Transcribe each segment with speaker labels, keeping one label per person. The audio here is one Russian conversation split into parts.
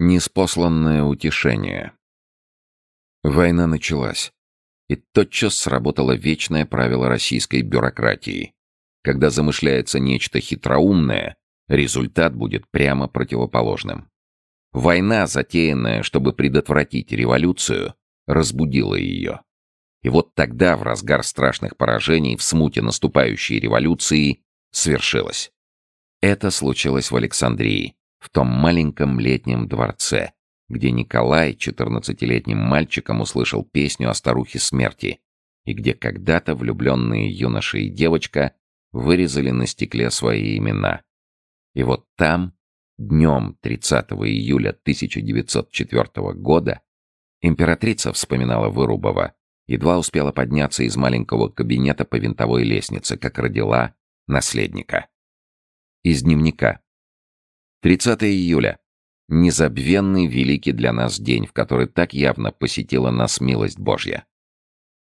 Speaker 1: Неспосланное утешение. Война началась, и тотчас сработало вечное правило российской бюрократии. Когда замышляется нечто хитроумное, результат будет прямо противоположным. Война, затеянная, чтобы предотвратить революцию, разбудила ее. И вот тогда, в разгар страшных поражений, в смуте наступающей революции, свершилось. Это случилось в Александрии, в том маленьком летнем дворце, где Николай, 14-летним мальчиком, услышал песню о старухе смерти, и где когда-то влюбленные юноша и девочка вырезали на стекле свои имена. И вот там, днем 30 июля 1904 года, императрица вспоминала Вырубова, едва успела подняться из маленького кабинета по винтовой лестнице, как родила наследника. Из дневника. 30 июля. Незабвенный великий для нас день, в который так явно посетила нас милость Божья.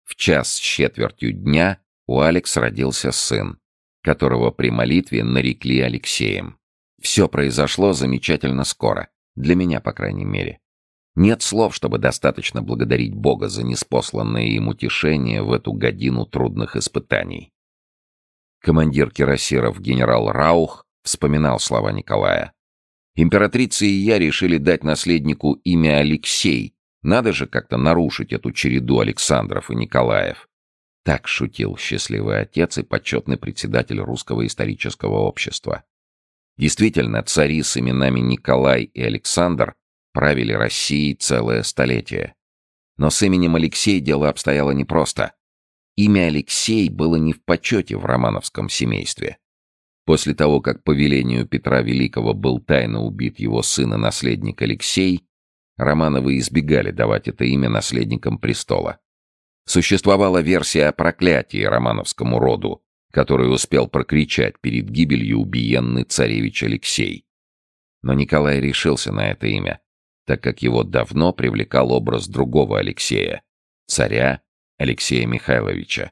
Speaker 1: В час с четвертью дня у Алекс родился сын, которого при молитве нарекли Алексеем. Все произошло замечательно скоро, для меня, по крайней мере. Нет слов, чтобы достаточно благодарить Бога за неспосланное им утешение в эту годину трудных испытаний. Командир кирасиров генерал Раух вспоминал слова Николая. Императрица и я решили дать наследнику имя Алексей. Надо же как-то нарушить эту череду Александров и Николаев. Так шутил счастливый отец и почетный председатель Русского исторического общества. Действительно, цари с именами Николай и Александр правили Россией целое столетие. Но с именем Алексей дело обстояло непросто. Имя Алексей было не в почете в романовском семействе. После того, как по велению Петра Великого был тайно убит его сын и наследник Алексей, Романовы избегали давать это имя наследникам престола. Существовала версия о проклятии романовскому роду, который успел прокричать перед гибелью убиенный царевич Алексей. Но Николай решился на это имя, так как его давно привлекал образ другого Алексея, царя Алексея Михайловича.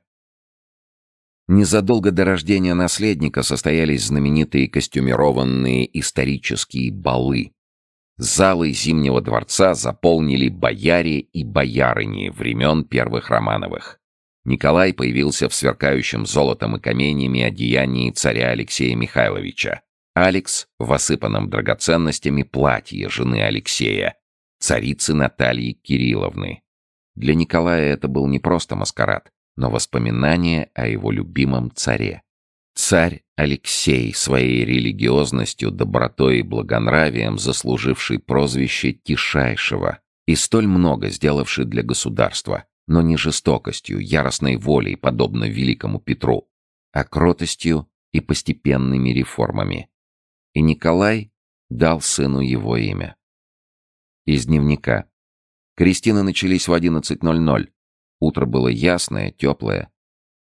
Speaker 1: Незадолго до рождения наследника состоялись знаменитые костюмированные исторические балы. Залы Зимнего дворца заполнили бояре и боярыни времен первых Романовых. Николай появился в сверкающем золотом и каменями одеянии царя Алексея Михайловича. Алекс в осыпанном драгоценностями платье жены Алексея, царицы Натальи Кирилловны. Для Николая это был не просто маскарад но воспоминание о его любимом царе. Царь Алексей, своей религиозностью, добротой и благонравием заслуживший прозвище Тишайшего и столь много сделавший для государства, но не жестокостью, яростной волей, подобно великому Петру, а кротостью и постепенными реформами. И Николай дал сыну его имя. Из дневника. Крестины начались в 11.00, Утро было ясное, теплое.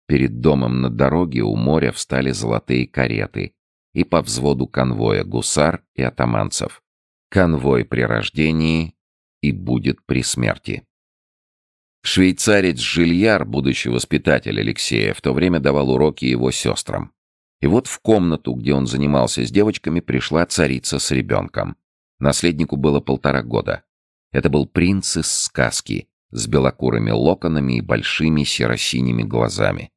Speaker 1: Перед домом на дороге у моря встали золотые кареты и по взводу конвоя гусар и атаманцев. Конвой при рождении и будет при смерти. Швейцарец Жильяр, будущий воспитатель Алексея, в то время давал уроки его сестрам. И вот в комнату, где он занимался с девочками, пришла царица с ребенком. Наследнику было полтора года. Это был принц из сказки, с белокурыми локонами и большими серо-синими глазами.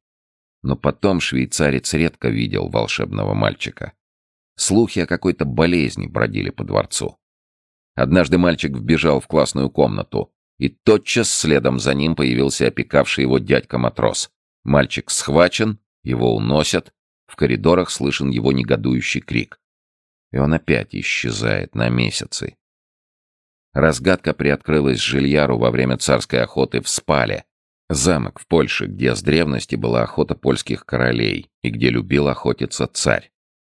Speaker 1: Но потом швейцарец редко видел волшебного мальчика. Слухи о какой-то болезни бродили по дворцу. Однажды мальчик вбежал в классную комнату, и тотчас следом за ним появился опекавший его дядька-матрос. Мальчик схвачен, его уносят, в коридорах слышен его негодующий крик. И он опять исчезает на месяцы. Разгадка приоткрылась Жильяру во время царской охоты в Спале, замок в Польше, где с древности была охота польских королей и где любил охотиться царь.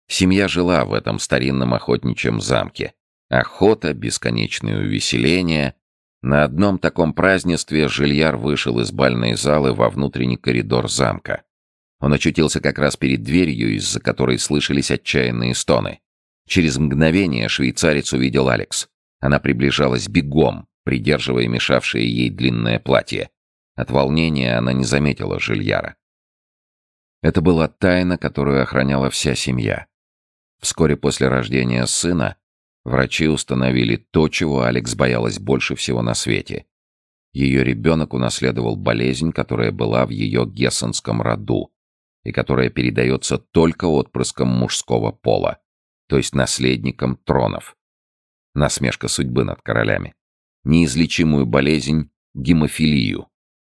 Speaker 1: Семья жила в этом старинном охотничьем замке. Охота, бесконечные увеселения. На одном таком празднестве Жильяр вышел из бальной залы во внутренний коридор замка. Он очутился как раз перед дверью, из-за которой слышались отчаянные стоны. Через мгновение швейцарец увидел Алекс. Она приближалась бегом, придерживая мешавшее ей длинное платье. От волнения она не заметила Жильяра. Это была тайна, которую охраняла вся семья. Вскоре после рождения сына Врачи установили то, чего Алекс боялась больше всего на свете. Ее ребенок унаследовал болезнь, которая была в ее гессенском роду и которая передается только отпрыском мужского пола, то есть наследникам тронов. Насмешка судьбы над королями. Неизлечимую болезнь – гемофилию.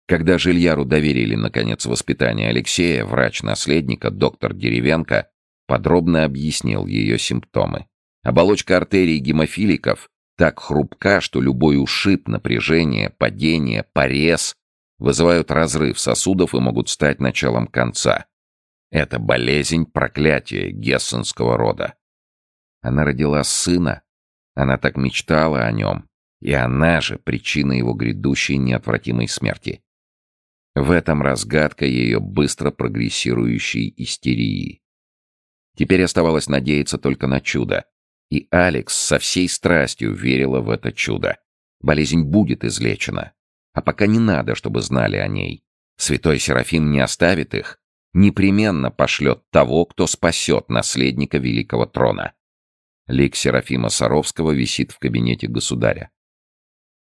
Speaker 1: Когда Жильяру доверили, наконец, воспитание Алексея, врач наследника, доктор Деревенко, подробно объяснил ее симптомы. Оболочка артерий гемофиликов так хрупка, что любой ушиб, напряжение, падение, порез вызывают разрыв сосудов и могут стать началом конца. Это болезнь проклятия гессенского рода. Она родила сына, она так мечтала о нем, и она же причина его грядущей неотвратимой смерти. В этом разгадка ее быстро прогрессирующей истерии. Теперь оставалось надеяться только на чудо. И Алекс со всей страстью верила в это чудо. Болезнь будет излечена. А пока не надо, чтобы знали о ней. Святой Серафим не оставит их. Непременно пошлет того, кто спасет наследника великого трона. Лик Серафима Саровского висит в кабинете государя.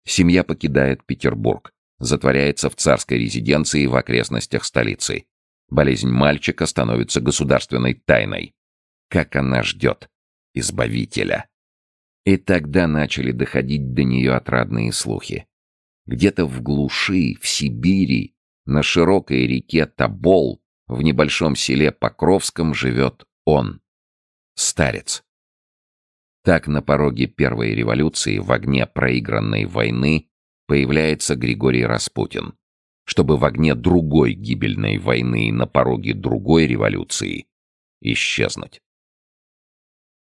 Speaker 1: Семья покидает Петербург, затворяется в царской резиденции в окрестностях столицы. Болезнь мальчика становится государственной тайной. Как она ждет избавителя. И тогда начали доходить до нее отрадные слухи. Где-то в глуши, в Сибири, на широкой реке Тобол, в небольшом селе Покровском живет он, старец. Так на пороге первой революции в огне проигранной войны появляется Григорий Распутин, чтобы в огне другой гибельной войны на пороге другой революции исчезнуть.